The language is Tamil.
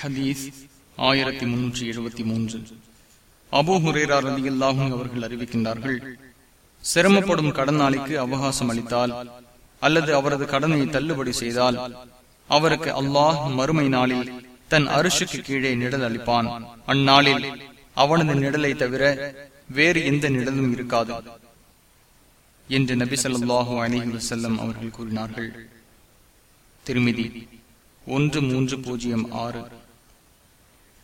ஹதீஸ் ஆயிரத்தி முன்னூற்றி எழுபத்தி மூன்று. அபு ஹுரேரா அவர்கள் அறிவிக்கின்றார்கள் சிரமப்படும் கடனாளிக்கு அவகாசம் அளித்தால் அல்லது அவரது கடனை தள்ளுபடி செய்தால் அவருக்கு அல்லாஹ் மறுமை நாளில் தன் அரிசுக்கு கீழே நிழல் அளிப்பான். அந்நாளில் அவனது நிழலை தவிர வேறு எந்த நிழலும் இருக்காது என்று நபி சொல்லாஹு அலிஹி வசல்லம் அவர்கள் கூறினார்கள். திருமிதி ஒன்று மூன்று பூஜ்ஜியம் ஆறு.